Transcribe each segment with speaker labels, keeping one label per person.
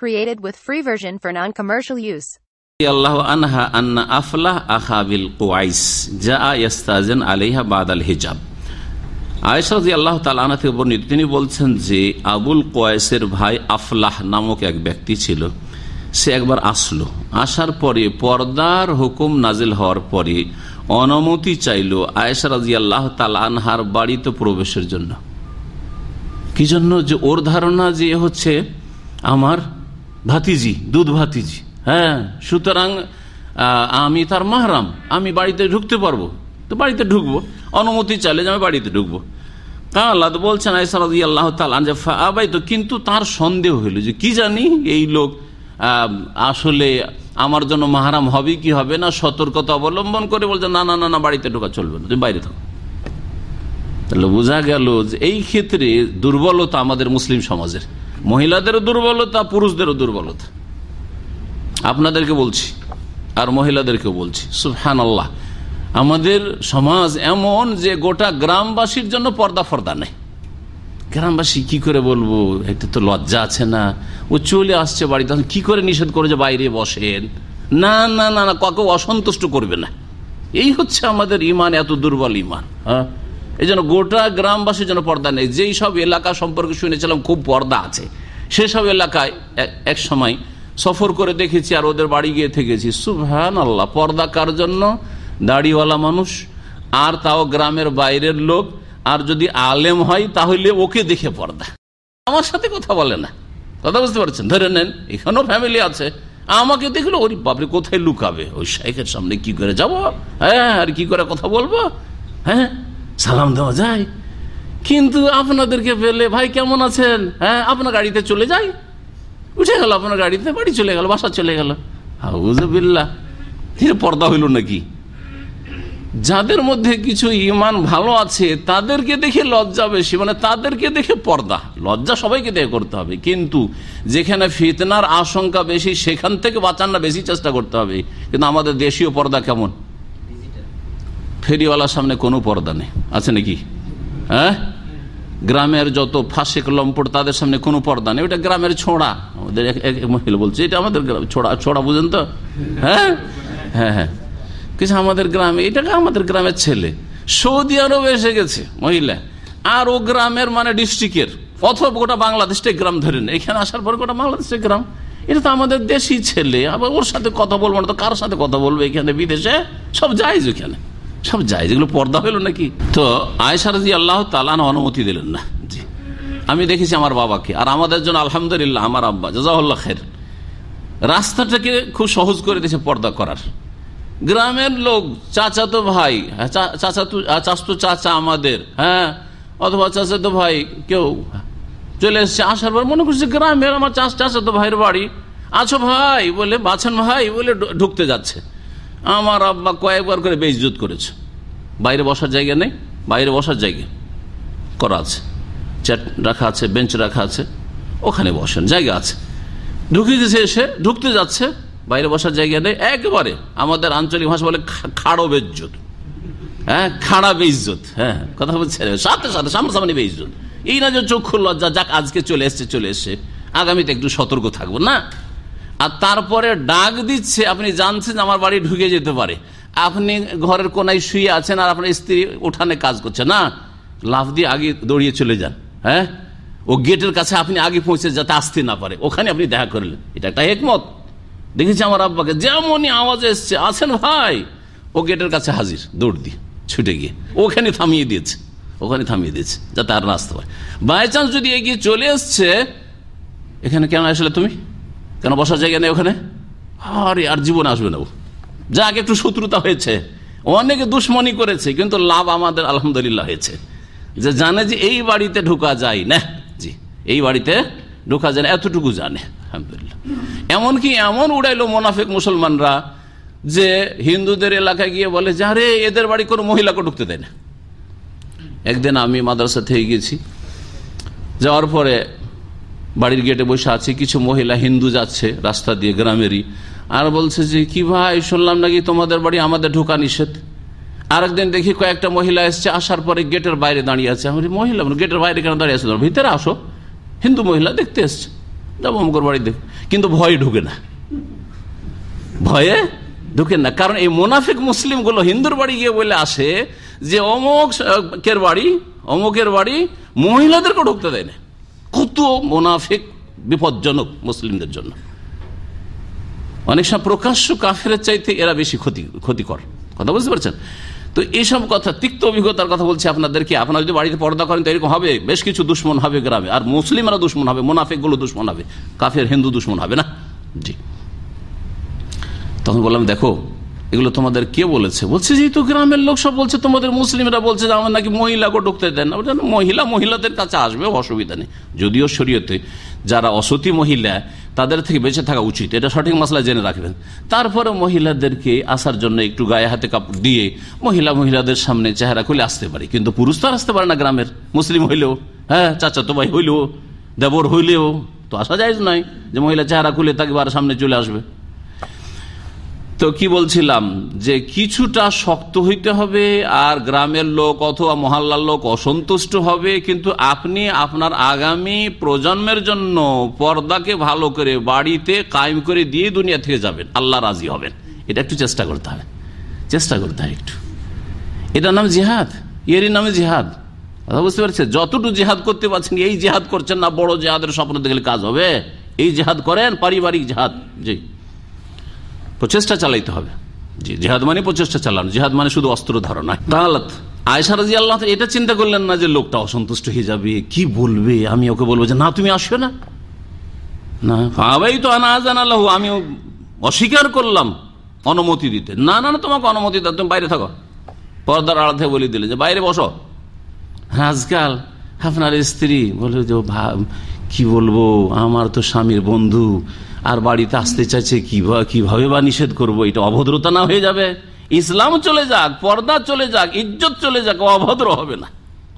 Speaker 1: Created with free version for non-commercial use.
Speaker 2: ইয়াস্তাজেন আলাইহা বাদাল হিজাব আল্লাহ থেকে তিনি বলছেন যে আবুল কোয়েসের ভাই আফলাহ নামক এক ব্যক্তি ছিল, সে একবার আসলো। আসার পরে পর্দার হুকুম নাজিল হওয়ার পরে অনুমতি চাইল আয়েশা রাজি আল্লাহ আনহার বাড়িতে প্রবেশের জন্য। কি জন্য? যে ওর ধারণা যে হচ্ছে, আমার ভাতিজি, দুধ ভাতিজি। হ্যাঁ সুতরাং আমি তার মাহরাম, আমি বাড়িতে ঢুকতে পারব। তো বাড়িতে ঢুকবো, অনুমতি চাইলে যে আমি বাড়িতে ঢুকবো। তো বলছেন আল্লাহ তো কিন্তু তার সন্দেহ হইল যে, কি জানি এই লোক আসলে আমার জন্য মাহারাম হবে কি হবে না, সতর্কতা অবলম্বন করে বলছে, না না না না, বাড়িতে ঢোকা চলবে না, তুমি বাইরে থাকো। তাহলে বোঝা গেল যে, এই ক্ষেত্রে দুর্বলতা আমাদের মুসলিম সমাজের। মহিলাদেরও দুর্বলতা, পুরুষদেরও দুর্বলতা। আপনাদেরকে বলছি, আর মহিলাদেরকেও বলছি সুফহান আল্লাহ আমাদের সমাজ এমন যে গোটা গ্রামবাসীর জন্য পর্দা ফর্দা নেই। গ্রামবাসী কি করে বলব একটা তো লজ্জা আছে না। ও চলে আসছে বাড়িতে কি করে নিষেধ করে যে বাইরে বসেন? না না না না, কাউকে অসন্তুষ্ট করবে না। এই হচ্ছে আমাদের ইমান, এত দুর্বল ইমান হ্যাঁ? এই জন্য গোটা গ্রামবাসীর জন্য পর্দা নেই। যেই সব এলাকা সম্পর্কে শুনেছিলাম, খুব পর্দা আছে। সেসব এলাকায় এক সময় সফর করে দেখেছি আর ওদের বাড়ি গিয়ে থেকেছি। সুভান আল্লাহ পর্দা কার জন্য? দাড়িওয়ালা মানুষ, আর তাও গ্রামের বাইরের লোক। আর যদি আলেম হয়, তাহলে ওকে দেখে পর্দা। আমার সাথে কথা বলে না। কথা বুঝতে পারছেন? ধরে নেন, এখানেও ফ্যামিলি আছে। আমাকে দেখল, ওর বাপরে, কোথায় লুকাবে? ওই শাইখের সামনে কি করে যাব? হ্যাঁ আর কি করে কথা বলব? হ্যাঁ সালাম দেওয়া যায়। কিন্তু আপনাদেরকে পেলে ভাই কেমন আছেন? হ্যাঁ আপনার গাড়িতে চলে যাই। উঠে গেল আপনার গাড়িতে বাড়ি চলে গেল বাসা চলে গেল। হাউজবিল্লা পর্দা হইল নাকি? যাদের মধ্যে কিছু ইমান ভালো আছে তাদেরকে দেখে লজ্জা বেশি। মানে তাদেরকে দেখে পর্দা। লজ্জা সবাইকে দেখে করতে হবে। কিন্তু যেখানে ফিতনার আশঙ্কা বেশি সেখান থেকে বাঁচানোর বেশি চেষ্টা করতে হবে। কিন্তু আমাদের দেশীয় পর্দা কেমন? ফেরিওয়ালার সামনে কোনো পর্দা নেই। আছে নাকি? হ্যাঁ? গ্রামের যত ফাঁসেক লম্পট, তাদের সামনে কোনো পর্দা নেই। ওটা গ্রামের ছোড়া। আমাদের এক মহিলা বলছে, এটা আমাদের গ্রাম ছোড়া ছোড়া বুঝেন তো? হ্যাঁ? হ্যাঁ হ্যাঁ। কিছু আমাদের গ্রামে এটাকে আমাদের গ্রামের ছেলে? সৌদি আরব এসে গেছে, মহিলা। আর ও গ্রামের মানে ডিস্ট্রিক্টের। অথবা গোটা বাংলাদেশটা গ্রাম ধরেন এখানে আসার পর গোটা বাংলাদেশের গ্রাম। এটা তো আমাদের দেশি ছেলে। আবার ওর সাথে কথা বলব না তো কার সাথে কথা বলব এখানে বিদেশে? সব যাইজ ওখানে। সব যায়, যেগুলো পর্দা হইল নাকি? তো আয়সারজি আল্লাহ তালান অনুমতি দিলেন, না? জি। আমি দেখেছি আমার বাবাকে, আর আমাদের জন্য আলহামদুলিল্লাহ আমার আব্বা জাজাউল্লাহ খের রাস্তাটাকে খুব সহজ করে দিয়েছে পর্দা করার। গ্রামের লোক চাচা তো ভাই চাচা তো চাচতো চাচা আমাদের হ্যাঁ অথবা চাচা তো ভাই কেউ চলে এসছে, আসার পর মনে করছে গ্রামের আমার চাষ চাচা তো ভাইয়ের বাড়ি। আছো ভাই, বলে, বাছন ভাই, বলে ঢুকতে যাচ্ছে। আমার আব্বা কয়েকবার করে বেইজত করেছে। বাইরে বসার জায়গা নেই, বাইরে বসার জায়গা করা আছে। চ্যাট রাখা আছে, বেঞ্চ রাখা আছে, ওখানে বসেন, জায়গা আছে। ঢুকে দিয়েছে এসে, ঢুকতে যাচ্ছে, বাইরে বসার জায়গা নেই, একেবারে আমাদের আঞ্চলিক ভাষা বলে খাড়ো বেজ্জত হ্যাঁ খাড়া বেইজত হ্যাঁ কথা বলছে সাথে সাথে, সামনাসামনি বেইজত এই না যে চক্ষু লজ্জা, যাক, আজকে চলে এসছে চলে এসছে। আগামীতে একটু সতর্ক থাকব, না? আর তারপরে ডাক দিচ্ছে, আপনি জানছেন আমার বাড়ি ঢুকে যেতে পারে। আপনি ঘরের কোনায় শুয়ে আছেন আর আপনার স্ত্রী উঠানে কাজ করছে। না লাভ দিয়ে আগে দৌড়িয়ে চলে যান হ্যাঁ? ও গেটের কাছে আপনি আগে পৌঁছে যাতে আসতে না পারে। ওখানে আপনি দেখা করলেন। এটা একটা একমত দেখেছি আমার আব্বাকে, যেমনই আওয়াজ এসছে, আছেন ভাই। ও গেটের কাছে হাজির, দৌড় দিয়ে ছুটে গিয়ে। ওখানে থামিয়ে দিয়েছে, ওখানে থামিয়ে দিয়েছে, যাতে আর না আসতে পারে। বাই চান্স যদি এগিয়ে চলে এসছে, এখানে কেন আসলে তুমি? কেন বসার জায়গা নেই ওখানে? আরে আর জীবন আসবে না যাক একটু শত্রুতা হয়েছে, অনেকে দুশ্মনী করেছে, কিন্তু লাভ আমাদের আলহামদুলিল্লাহ হয়েছে। যে জানে যে এই বাড়িতে ঢুকা যায় না। জি, এই বাড়িতে ঢুকা যায় না, এতটুকু জানে, আলহামদুলিল্লাহ। এমনকি এমন উড়াইলো মোনাফেক মুসলমানরা যে হিন্দুদের এলাকায় গিয়ে বলে যে, আরে, এদের বাড়ি কোনো মহিলাকে ঢুকতে দেয় না। একদিন আমি মাদ্রাসা থেকে গেছি যাওয়ার পরে বাড়ির গেটে বসে আছে, কিছু মহিলা হিন্দু যাচ্ছে রাস্তা দিয়ে, গ্রামেরই। আর বলছে যে, কি ভাই, শুনলাম নাকি তোমাদের বাড়ি আমাদের ঢোকা নিষেধ? আরেকদিন দেখি কয়েকটা মহিলা এসছে, আসার পরে গেটের বাইরে দাঁড়িয়ে আছে। আমি মহিলা গেটের বাইরে কেন দাঁড়িয়ে আছে ভিতরে আসো। হিন্দু মহিলা দেখতে এসছে। যাব অমকর বাড়ি দেখ কিন্তু ভয় ঢুকে না। ভয়ে ঢুকেন না। কারণ এই মোনাফিক মুসলিমগুলো হিন্দুর বাড়ি গিয়ে বলে আসে যে, অমুক কের বাড়ি? অমুকের বাড়ি মহিলাদেরকে ঢুকতে দেয় না। কত মোনাফিক বিপজ্জনক মুসলিমদের জন্য। অনেক সময় প্রকাশ্য কাফের চাইতে এরা বেশি ক্ষতি, ক্ষতিকর। কথা বুঝতে পারছেন? তো এইসব কথা, তিক্ত অভিজ্ঞতার কথা বলছি আপনাদেরকে। আপনারা যদি বাড়িতে পর্দা করেন, তো এরকম হবে। বেশ কিছু দুশ্মন হবে গ্রামে। আর মুসলিমরা দুশ্মন হবে মোনাফিকগুলো দুশ্মন হবে। কাফের হিন্দু দুশ্মন হবে না? জি। তখন বললাম, দেখো এগুলো তোমাদের কে বলেছে? বলছে, যেহেতু গ্রামের লোক সব বলছে, তোমাদের মুসলিমরা বলছে যে আমার নাকি মহিলাকে ঢুকতে দেন না। মহিলা মহিলাদের কাছে আসবে, অসুবিধা নেই। যদিও শরীয়তে যারা অসতী মহিলা, তাদের থেকে বেঁচে থাকা উচিত। এটা সঠিক মশলা জেনে রাখবেন। তারপরে মহিলাদেরকে আসার জন্য একটু গায়ে হাতে কাপড় দিয়ে মহিলা মহিলাদের সামনে চেহারা খুলে আসতে পারে। কিন্তু পুরুষ তো আসতে পারে না গ্রামের। মুসলিম হইলেও হ্যাঁ চাচা তো ভাই হইলেও, দেবর হইলেও, তো আসা যায় নয় যে মহিলা চেহারা খুলে তাকে সামনে চলে আসবে। তো কি বলছিলাম? যে কিছুটা শক্ত হইতে হবে আর গ্রামের লোক অথবা মহল্লার লোক অসন্তুষ্ট হবে, কিন্তু আপনি আপনার আগামী প্রজন্মের জন্য পর্দাকে ভালো করে বাড়িতে কায়েম করে দিয়ে দুনিয়া থেকে যাবেন। আল্লাহ রাজি হবেন। এটা একটু চেষ্টা করতে হবে। চেষ্টা করতে হয় একটু। এটার নাম জিহাদ। এরই নামে জিহাদ। কথা বুঝতে পারছে যতটুকু জেহাদ করতে পারছেন, এই জেহাদ করছেন না, বড় জেহাদের স্বপ্ন দেখলে কাজ হবে। এই জেহাদ করেন, পারিবারিক জেহাদ। জি। প্রচেষ্টা চালাইতে হবে। জেহাদ মানে প্রচেষ্টা চালানো। জেহাদ মানে শুধু অস্ত্র ধারণা। তাহলে আয়সা রাজি আল্লাহ এটা চিন্তা করলেন না যে লোকটা অসন্তুষ্ট হয়ে যাবে, কি বলবে? আমি ওকে বলব যে, না, তুমি আসবে না। না তো আনা আমি অস্বীকার করলাম অনুমতি দিতে। না না না, তোমাকে অনুমতি দাও, তুমি বাইরে থাকো। পর্দার আড়াতে বলে দিলে যে, বাইরে বসো। হ্যাঁ আজকাল আপনার স্ত্রী বলে যে কি বলব? আমার তো স্বামীর বন্ধু। আর বাড়িতে আসতে চাইছে কীভাবে বা নিষেধ করব? এটা অভদ্রতা না হয়ে যাবে। ইসলাম চলে যাক, পর্দা চলে যাক, ইজ্জত চলে যাক অভদ্র হবে না।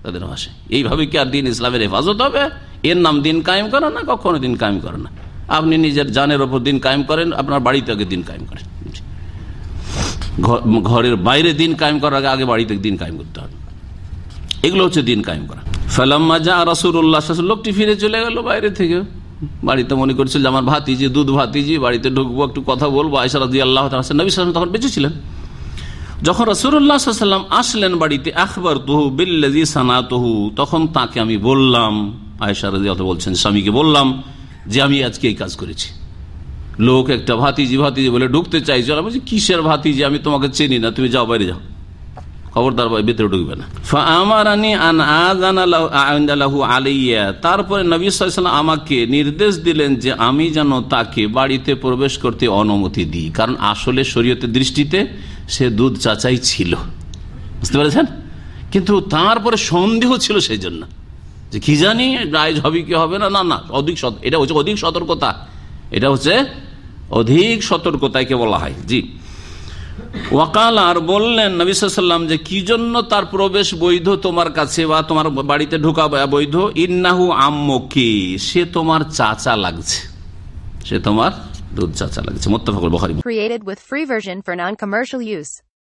Speaker 2: তাদের ভাষায়। এইভাবে কি আর দিন ইসলামের হেফাজত হবে? এর নাম দিন কায়েম করে না? কখনো দিন কায়েম করে না। আপনি নিজের জানের ওপর দিন কায়েম করেন, আপনার বাড়িতে আগে দিন কায়েম করেন। ঘরের বাইরে দিন কায়েম করার আগে আগে বাড়িতে দিন কায়েম করতে হবে। এগুলো হচ্ছে দিন কায়েম করা। ফালাম্মা যা রাসুল্লাহ লোকটি ফিরে চলে গেল বাইরে থেকে। বাড়িতে মনে করছিল আমার ভাতিজি, দুধ ভাতিজি, বাড়িতে ঢুকবো, একটু কথা বলব আয়সারদি আল্লাহ নবী সালাম তখন বেঁচে ছিলেন। যখন রসুরাম আসলেন বাড়িতে আখবর তহু বিল্লাজি সানা তহু তখন তাকে আমি বললাম আয়সারদি বলছেন, স্বামীকে বললাম যে আমি আজকে এই কাজ করেছি। লোক একটা ভাতিজি ভাতিজি বলে, ঢুকতে চাইছে? বলছি, কিসের ভাতিজি? আমি তোমাকে চিনি না, তুমি যাও বাইরে যাও। খবরদার ভিতরে ঢুকবে না। আলাইয়া। তারপরে নবী আমাকে নির্দেশ দিলেন যে, আমি যেন তাকে বাড়িতে প্রবেশ করতে অনুমতি দিই। কারণ আসলে শরীয়তের দৃষ্টিতে সে দুধ চাচাই ছিল। বুঝতে পেরেছেন? কিন্তু তারপরে সন্দেহ ছিল সেই জন্য যে কি জানি রায় হবে কি হবে না? না না, অধিক এটা হচ্ছে অধিক সতর্কতা। এটা হচ্ছে অধিক সতর্কতাকে বলা হয়। জি। ওয়াকাল আর বললেন নবিসাল্লাম যে, কি জন্য তার প্রবেশ বৈধ তোমার কাছে বা তোমার বাড়িতে ঢোকা বৈধ? ইন্নাহু আম্মকি, সে তোমার চাচা লাগছে। সে তোমার দুধ চাচা লাগছে। মোত্তফাকুল বখারি
Speaker 1: Created with free version for non-commercial use.